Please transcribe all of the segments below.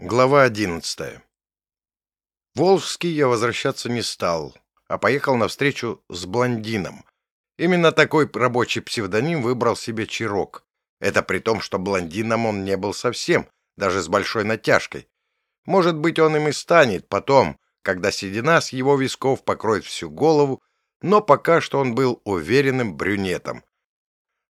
Глава одиннадцатая. В Волжский я возвращаться не стал, а поехал на встречу с блондином. Именно такой рабочий псевдоним выбрал себе Чирок. Это при том, что блондином он не был совсем, даже с большой натяжкой. Может быть, он им и станет потом, когда седина с его висков покроет всю голову, но пока что он был уверенным брюнетом.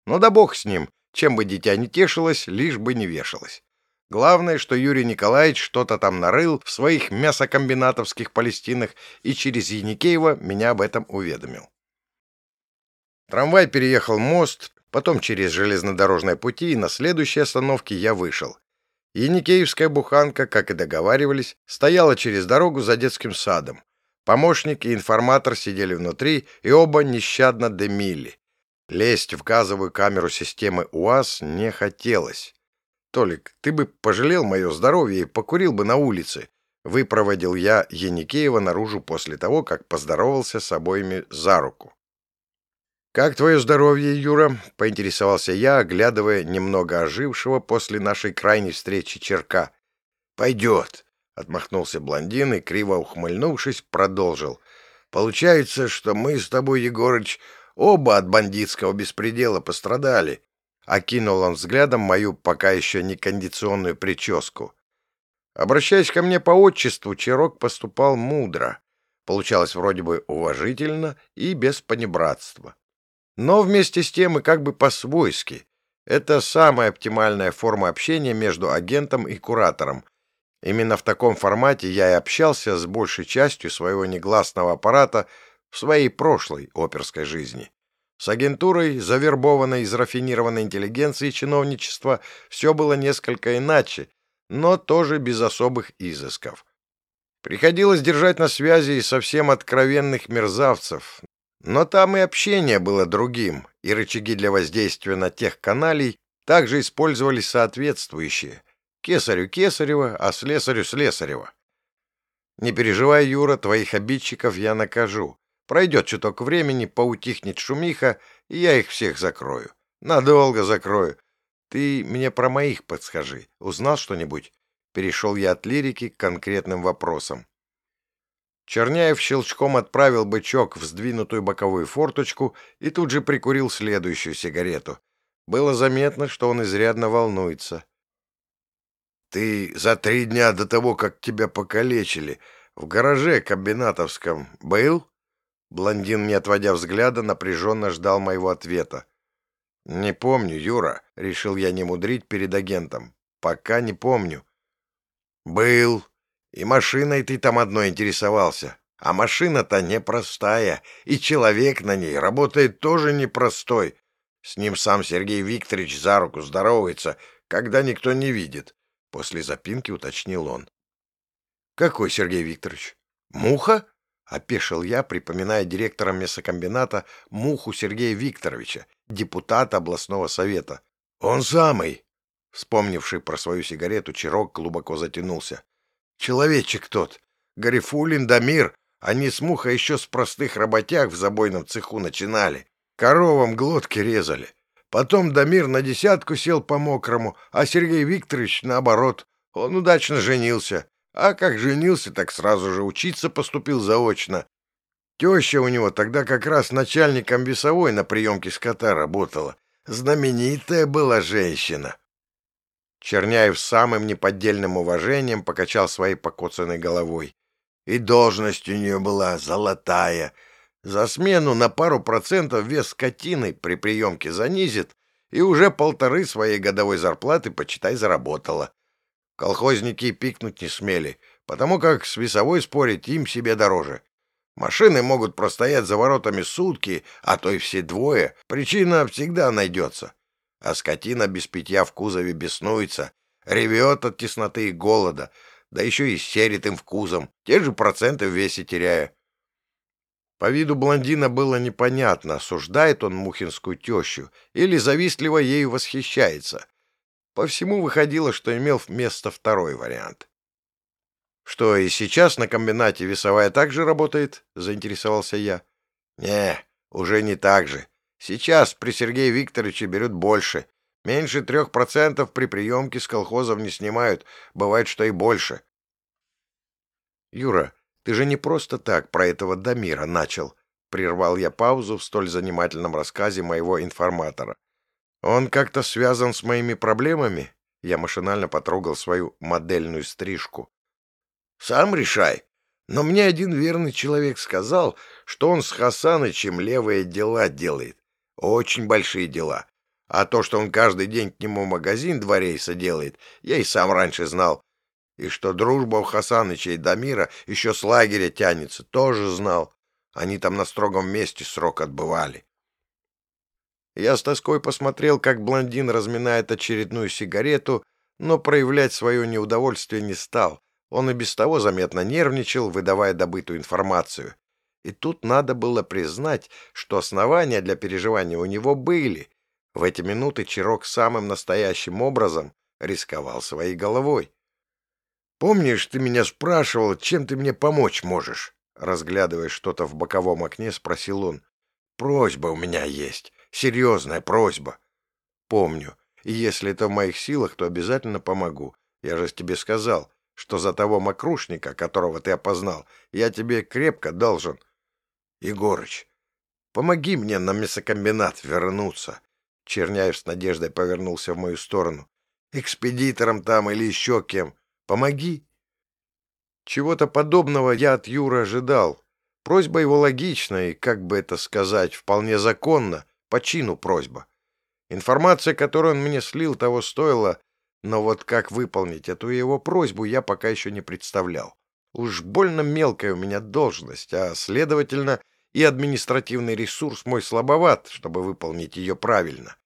Но да бог с ним, чем бы дитя не тешилось, лишь бы не вешалось. Главное, что Юрий Николаевич что-то там нарыл в своих мясокомбинатовских Палестинах и через Яникеева меня об этом уведомил. Трамвай переехал мост, потом через железнодорожные пути, и на следующей остановке я вышел. Яникеевская буханка, как и договаривались, стояла через дорогу за детским садом. Помощник и информатор сидели внутри, и оба нещадно дымили. Лезть в газовую камеру системы УАЗ не хотелось. Толик, ты бы пожалел мое здоровье и покурил бы на улице. Выпроводил я Яникеева наружу после того, как поздоровался с обоими за руку. «Как твое здоровье, Юра?» — поинтересовался я, оглядывая немного ожившего после нашей крайней встречи черка. «Пойдет», — отмахнулся блондин и, криво ухмыльнувшись, продолжил. «Получается, что мы с тобой, Егорыч, оба от бандитского беспредела пострадали. Окинул он взглядом мою пока еще не кондиционную прическу. Обращаясь ко мне по отчеству, Чирок поступал мудро. Получалось вроде бы уважительно и без понебратства. Но вместе с тем и как бы по-свойски. Это самая оптимальная форма общения между агентом и куратором. Именно в таком формате я и общался с большей частью своего негласного аппарата в своей прошлой оперской жизни. С агентурой, завербованной из рафинированной интеллигенции чиновничества, все было несколько иначе, но тоже без особых изысков. Приходилось держать на связи и совсем откровенных мерзавцев, но там и общение было другим, и рычаги для воздействия на тех каналей также использовались соответствующие. Кесарю Кесарева, а слесарю Слесарева. Не переживай, Юра, твоих обидчиков я накажу. Пройдет чуток времени, поутихнет шумиха, и я их всех закрою. Надолго закрою. Ты мне про моих подскажи. Узнал что-нибудь? Перешел я от лирики к конкретным вопросам. Черняев щелчком отправил бычок в сдвинутую боковую форточку и тут же прикурил следующую сигарету. Было заметно, что он изрядно волнуется. «Ты за три дня до того, как тебя покалечили, в гараже комбинатовском был?» Блондин, не отводя взгляда, напряженно ждал моего ответа. «Не помню, Юра», — решил я не мудрить перед агентом. «Пока не помню». «Был. И машиной ты там одной интересовался. А машина-то непростая, и человек на ней работает тоже непростой. С ним сам Сергей Викторович за руку здоровается, когда никто не видит», — после запинки уточнил он. «Какой Сергей Викторович? Муха?» — опешил я, припоминая директора мясокомбината Муху Сергея Викторовича, депутата областного совета. «Он самый!» Вспомнивший про свою сигарету, Чирок глубоко затянулся. «Человечек тот! Гарифулин, Дамир! Они с Мухой еще с простых работяг в забойном цеху начинали. Коровам глотки резали. Потом Дамир на десятку сел по-мокрому, а Сергей Викторович, наоборот, он удачно женился. А как женился, так сразу же учиться поступил заочно. Теща у него тогда как раз начальником весовой на приемке скота работала. Знаменитая была женщина. Черняев с самым неподдельным уважением покачал своей покоцанной головой. И должность у нее была золотая. За смену на пару процентов вес скотины при приемке занизит, и уже полторы своей годовой зарплаты, почитай, заработала. Колхозники пикнуть не смели, потому как с весовой спорить им себе дороже. Машины могут простоять за воротами сутки, а то и все двое. Причина всегда найдется. А скотина без питья в кузове беснуется, ревет от тесноты и голода, да еще и серит им в кузом, те же проценты в весе теряя. По виду блондина было непонятно, осуждает он мухинскую тещу или завистливо ею восхищается — по всему выходило, что имел место второй вариант. «Что, и сейчас на комбинате весовая также работает?» — заинтересовался я. «Не, уже не так же. Сейчас при Сергее Викторовиче берут больше. Меньше трех процентов при приемке с колхозов не снимают, бывает, что и больше. Юра, ты же не просто так про этого Дамира начал, прервал я паузу в столь занимательном рассказе моего информатора. Он как-то связан с моими проблемами? Я машинально потрогал свою модельную стрижку. Сам решай. Но мне один верный человек сказал, что он с Хасанычем левые дела делает. Очень большие дела. А то, что он каждый день к нему магазин два рейса делает, я и сам раньше знал. И что дружба у Хасаныча и Дамира еще с лагеря тянется, тоже знал. Они там на строгом месте срок отбывали. Я с тоской посмотрел, как блондин разминает очередную сигарету, но проявлять свое неудовольствие не стал. Он и без того заметно нервничал, выдавая добытую информацию. И тут надо было признать, что основания для переживания у него были. В эти минуты Чирок самым настоящим образом рисковал своей головой. «Помнишь, ты меня спрашивал, чем ты мне помочь можешь?» Разглядывая что-то в боковом окне, спросил он. «Просьба у меня есть. Серьезная просьба». «Помню. И если это в моих силах, то обязательно помогу. Я же тебе сказал, что за того мокрушника, которого ты опознал, я тебе крепко должен. Егорыч, помоги мне на мясокомбинат вернуться». Черняев с надеждой повернулся в мою сторону. «Экспедитором там или еще кем. Помоги!» Чего-то подобного я от Юры ожидал. Просьба его логична и, как бы это сказать, вполне законна, по чину просьба. Информация, которую он мне слил, того стоила, но вот как выполнить эту его просьбу, я пока еще не представлял. Уж больно мелкая у меня должность, а, следовательно, и административный ресурс мой слабоват, чтобы выполнить ее правильно.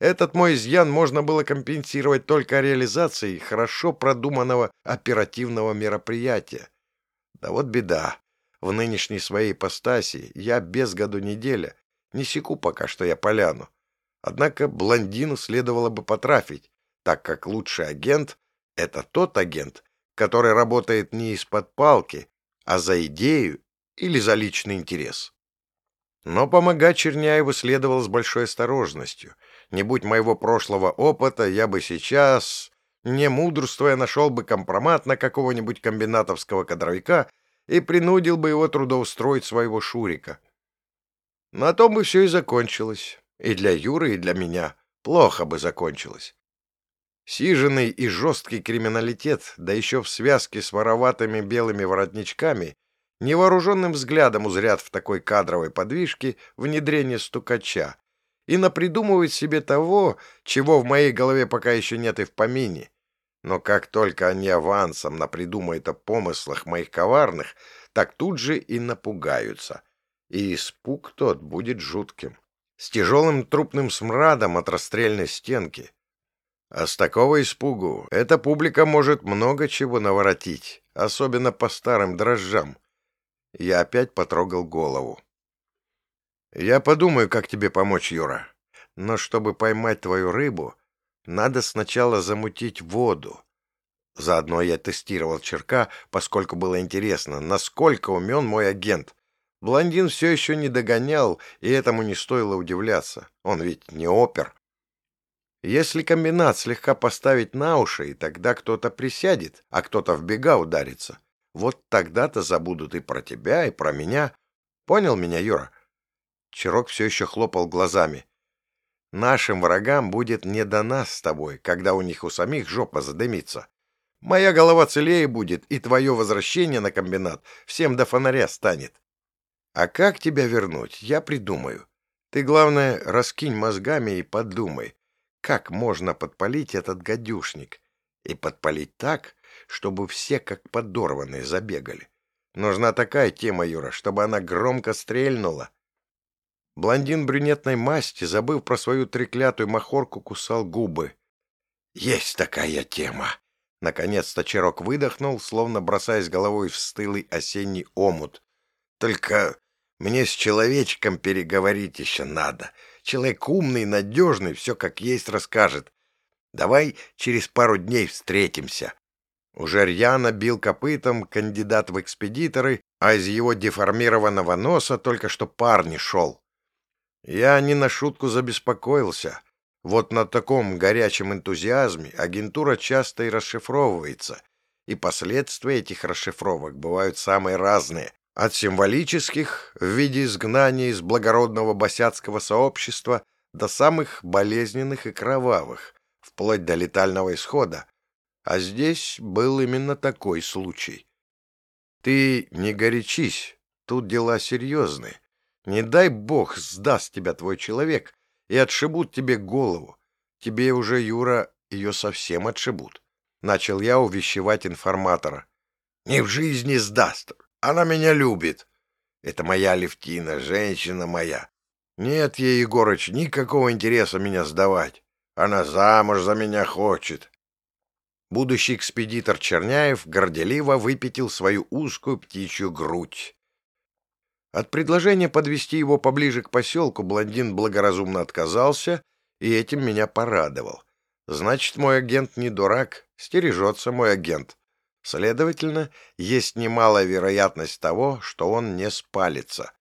Этот мой изъян можно было компенсировать только реализацией хорошо продуманного оперативного мероприятия. Да вот беда. В нынешней своей ипостаси я без году неделя. Не секу пока что я поляну. Однако блондину следовало бы потрафить, так как лучший агент — это тот агент, который работает не из-под палки, а за идею или за личный интерес. Но помогать Черняеву следовало с большой осторожностью — не будь моего прошлого опыта, я бы сейчас, не мудрствуя, нашел бы компромат на какого-нибудь комбинатовского кадровика и принудил бы его трудоустроить своего Шурика. На том бы все и закончилось. И для Юры, и для меня. Плохо бы закончилось. Сиженный и жесткий криминалитет, да еще в связке с вороватыми белыми воротничками, невооруженным взглядом узрят в такой кадровой подвижке внедрение стукача, и напридумывать себе того, чего в моей голове пока еще нет и в помине. Но как только они авансом напридумают о помыслах моих коварных, так тут же и напугаются. И испуг тот будет жутким, с тяжелым трупным смрадом от расстрельной стенки. А с такого испугу эта публика может много чего наворотить, особенно по старым дрожжам. Я опять потрогал голову. Я подумаю, как тебе помочь, Юра. Но чтобы поймать твою рыбу, надо сначала замутить воду. Заодно я тестировал черка, поскольку было интересно, насколько умен мой агент. Блондин все еще не догонял, и этому не стоило удивляться. Он ведь не опер. Если комбинат слегка поставить на уши, и тогда кто-то присядет, а кто-то в бега ударится, вот тогда-то забудут и про тебя, и про меня. Понял меня, Юра? Чирок все еще хлопал глазами. «Нашим врагам будет не до нас с тобой, когда у них у самих жопа задымится. Моя голова целее будет, и твое возвращение на комбинат всем до фонаря станет. А как тебя вернуть, я придумаю. Ты, главное, раскинь мозгами и подумай, как можно подпалить этот гадюшник. И подпалить так, чтобы все как подорванные забегали. Нужна такая тема, Юра, чтобы она громко стрельнула, Блондин брюнетной масти, забыв про свою треклятую махорку, кусал губы. «Есть такая тема!» Наконец-то Чирок выдохнул, словно бросаясь головой в стылый осенний омут. «Только мне с человечком переговорить еще надо. Человек умный, надежный, все как есть расскажет. Давай через пару дней встретимся». Уже рьяно бил копытом кандидат в экспедиторы, а из его деформированного носа только что пар не шел. Я не на шутку забеспокоился. Вот на таком горячем энтузиазме агентура часто и расшифровывается, и последствия этих расшифровок бывают самые разные, от символических в виде изгнания из благородного босяцкого сообщества до самых болезненных и кровавых, вплоть до летального исхода. А здесь был именно такой случай. Ты не горячись, тут дела серьезные. Не дай бог сдаст тебя твой человек и отшибут тебе голову. Тебе уже, Юра, ее совсем отшибут. Начал я увещевать информатора. Не в жизни сдаст. Она меня любит. Это моя Левтина, женщина моя. Нет ей, Егорыч, никакого интереса меня сдавать. Она замуж за меня хочет. Будущий экспедитор Черняев горделиво выпятил свою узкую птичью грудь. От предложения подвести его поближе к поселку блондин благоразумно отказался, и этим меня порадовал. Значит, мой агент не дурак, стережется мой агент. Следовательно, есть немалая вероятность того, что он не спалится.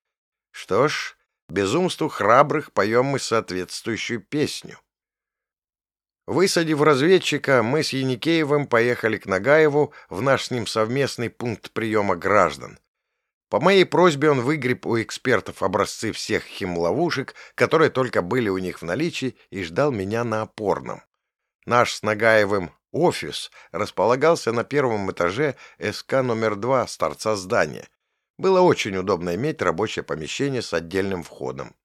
Что ж, безумству храбрых поем мы соответствующую песню. Высадив разведчика, мы с Яникеевым поехали к Нагаеву в наш с ним совместный пункт приема граждан. По моей просьбе он выгреб у экспертов образцы всех химловушек, которые только были у них в наличии, и ждал меня на опорном. Наш с Нагаевым Офис располагался на первом этаже СК номер 2 с торца здания. Было очень удобно иметь рабочее помещение с отдельным входом.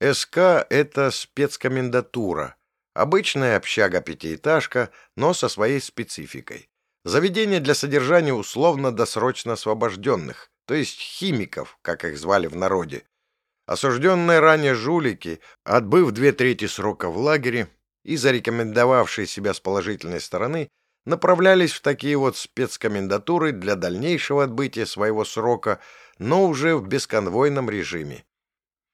СК — это спецкомендатура, обычная общага-пятиэтажка, но со своей спецификой. Заведение для содержания условно-досрочно освобожденных, то есть химиков, как их звали в народе. Осужденные ранее жулики, отбыв две трети срока в лагере, и зарекомендовавшие себя с положительной стороны, направлялись в такие вот спецкомендатуры для дальнейшего отбытия своего срока, но уже в бесконвойном режиме.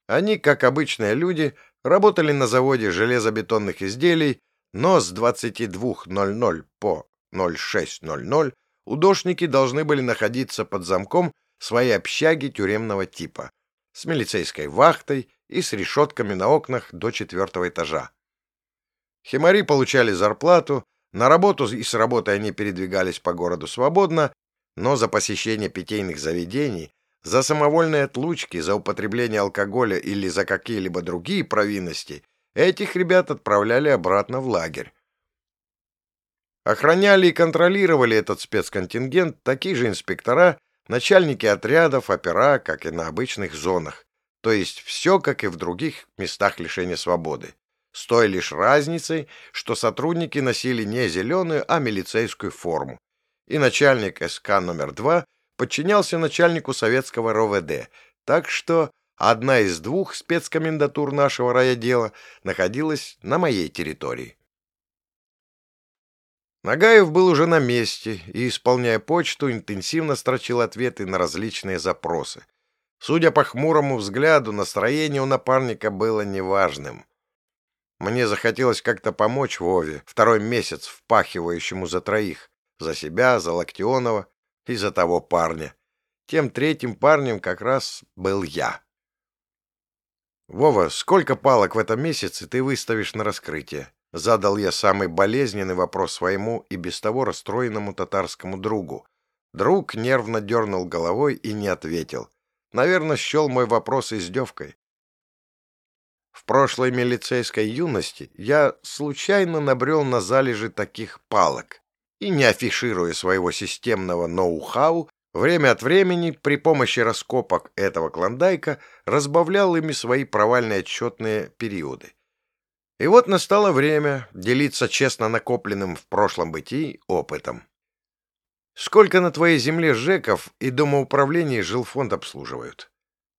Они, как обычные люди, работали на заводе железобетонных изделий, но с 22.00 по 06.00 удошники должны были находиться под замком своей общаги тюремного типа, с милицейской вахтой и с решетками на окнах до четвертого этажа. Химари получали зарплату, на работу и с работы они передвигались по городу свободно, но за посещение питейных заведений, за самовольные отлучки, за употребление алкоголя или за какие-либо другие провинности этих ребят отправляли обратно в лагерь. Охраняли и контролировали этот спецконтингент такие же инспектора, начальники отрядов, опера, как и на обычных зонах, то есть все, как и в других местах лишения свободы с той лишь разницей, что сотрудники носили не зеленую, а милицейскую форму, и начальник СК номер два подчинялся начальнику советского РОВД, так что одна из двух спецкомендатур нашего райотдела находилась на моей территории. Нагаев был уже на месте и, исполняя почту, интенсивно строчил ответы на различные запросы. Судя по хмурому взгляду, настроение у напарника было неважным. Мне захотелось как-то помочь Вове, второй месяц впахивающему за троих. За себя, за Локтионова и за того парня. Тем третьим парнем как раз был я. «Вова, сколько палок в этом месяце ты выставишь на раскрытие?» Задал я самый болезненный вопрос своему и без того расстроенному татарскому другу. Друг нервно дернул головой и не ответил. Наверное, счел мой вопрос издевкой. В прошлой милицейской юности я случайно набрел на залежи таких палок и, не афишируя своего системного ноу-хау, время от времени при помощи раскопок этого клондайка разбавлял ими свои провальные отчетные периоды. И вот настало время делиться честно накопленным в прошлом бытии опытом. Сколько на твоей земле ЖЭКов и домоуправлений жилфонд обслуживают?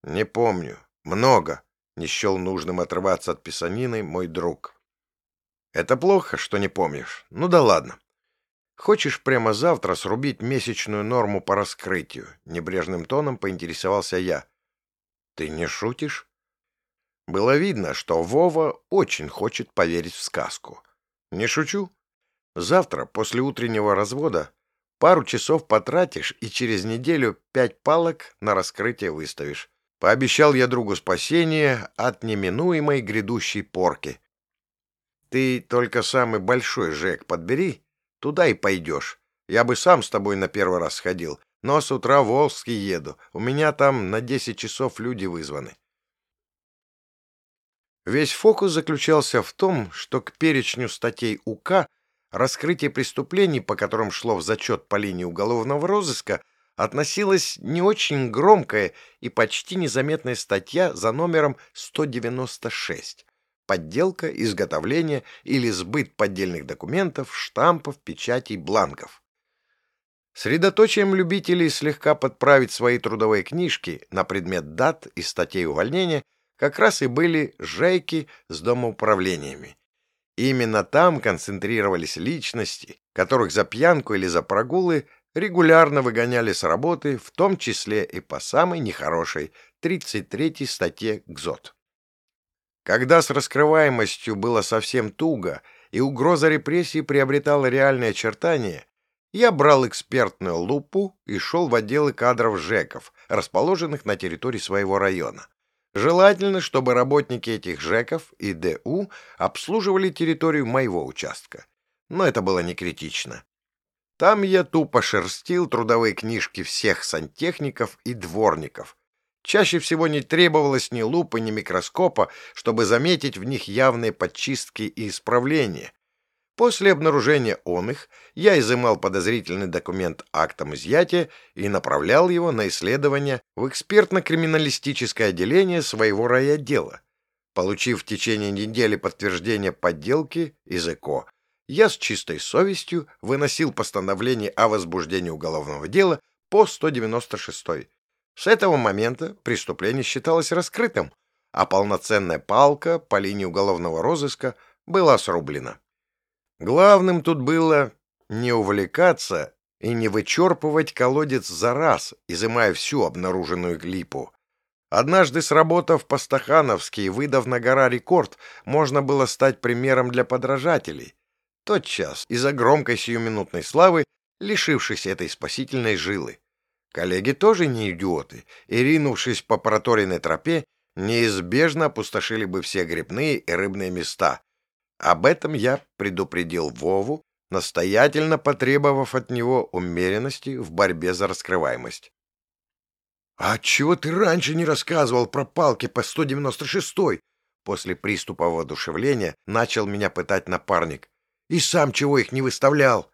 Не помню. Много не счел нужным отрываться от писанины мой друг. Это плохо, что не помнишь. Ну да ладно. Хочешь прямо завтра срубить месячную норму по раскрытию? Небрежным тоном поинтересовался я. Ты не шутишь? Было видно, что Вова очень хочет поверить в сказку. Не шучу. Завтра, после утреннего развода, пару часов потратишь и через неделю пять палок на раскрытие выставишь. Пообещал я другу спасение от неминуемой грядущей порки. Ты только самый большой ЖЭК подбери, туда и пойдешь. Я бы сам с тобой на первый раз сходил, но с утра в Волжский еду. У меня там на 10 часов люди вызваны. Весь фокус заключался в том, что к перечню статей УК раскрытие преступлений, по которым шло в зачет по линии уголовного розыска, относилась не очень громкая и почти незаметная статья за номером 196 «Подделка, изготовление или сбыт поддельных документов, штампов, печатей, бланков». Средоточием любителей слегка подправить свои трудовые книжки на предмет дат и статей увольнения как раз и были жайки с домоуправлениями. Именно там концентрировались личности, которых за пьянку или за прогулы регулярно выгоняли с работы, в том числе и по самой нехорошей 33-й статье ГЗОТ. Когда с раскрываемостью было совсем туго и угроза репрессий приобретала реальные очертания, я брал экспертную лупу и шел в отделы кадров ЖЭКов, расположенных на территории своего района. Желательно, чтобы работники этих ЖЭКов и ДУ обслуживали территорию моего участка. Но это было не критично. Там я тупо шерстил трудовые книжки всех сантехников и дворников. Чаще всего не требовалось ни лупы, ни микроскопа, чтобы заметить в них явные подчистки и исправления. После обнаружения он их я изымал подозрительный документ актом изъятия и направлял его на исследование в экспертно-криминалистическое отделение своего райотдела. Получив в течение недели подтверждение подделки из ЭКО, я с чистой совестью выносил постановление о возбуждении уголовного дела по 196. С этого момента преступление считалось раскрытым, а полноценная палка по линии уголовного розыска была срублена. Главным тут было не увлекаться и не вычерпывать колодец за раз, изымая всю обнаруженную глипу. Однажды, сработав по-стахановски и выдав на гора рекорд, можно было стать примером для подражателей тотчас из-за громкой сиюминутной славы, лишившись этой спасительной жилы. Коллеги тоже не идиоты, и, ринувшись по проторенной тропе, неизбежно опустошили бы все грибные и рыбные места. Об этом я предупредил Вову, настоятельно потребовав от него умеренности в борьбе за раскрываемость. «А чего ты раньше не рассказывал про палки по 196-й?» После приступа воодушевления начал меня пытать напарник. И сам чего их не выставлял?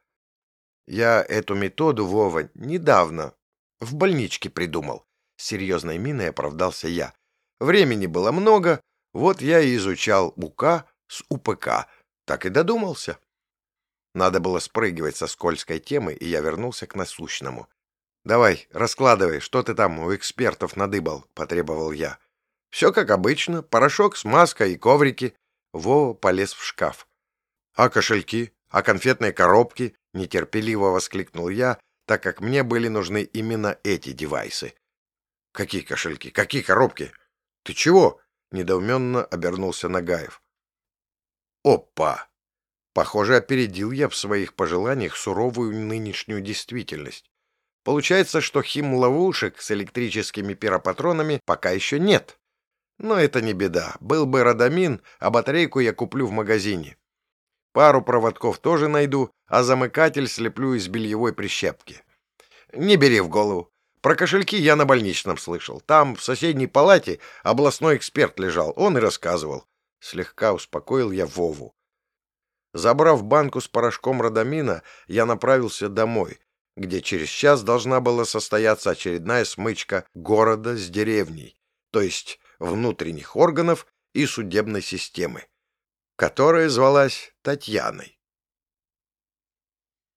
Я эту методу, Вова, недавно в больничке придумал. С серьезной миной оправдался я. Времени было много, вот я и изучал УК с УПК. Так и додумался. Надо было спрыгивать со скользкой темы, и я вернулся к насущному. «Давай, раскладывай, что ты там у экспертов надыбал», — потребовал я. «Все как обычно, порошок, смазка и коврики». Вова полез в шкаф. «А кошельки? А конфетные коробки?» — нетерпеливо воскликнул я, так как мне были нужны именно эти девайсы. «Какие кошельки? Какие коробки? Ты чего?» — недоуменно обернулся Нагаев. «Опа!» Похоже, опередил я в своих пожеланиях суровую нынешнюю действительность. Получается, что хим-ловушек с электрическими пиропатронами пока еще нет. Но это не беда. Был бы радамин, а батарейку я куплю в магазине. Пару проводков тоже найду, а замыкатель слеплю из бельевой прищепки. Не бери в голову. Про кошельки я на больничном слышал. Там, в соседней палате, областной эксперт лежал. Он и рассказывал. Слегка успокоил я Вову. Забрав банку с порошком Радамина, я направился домой, где через час должна была состояться очередная смычка города с деревней, то есть внутренних органов и судебной системы которая звалась Татьяной.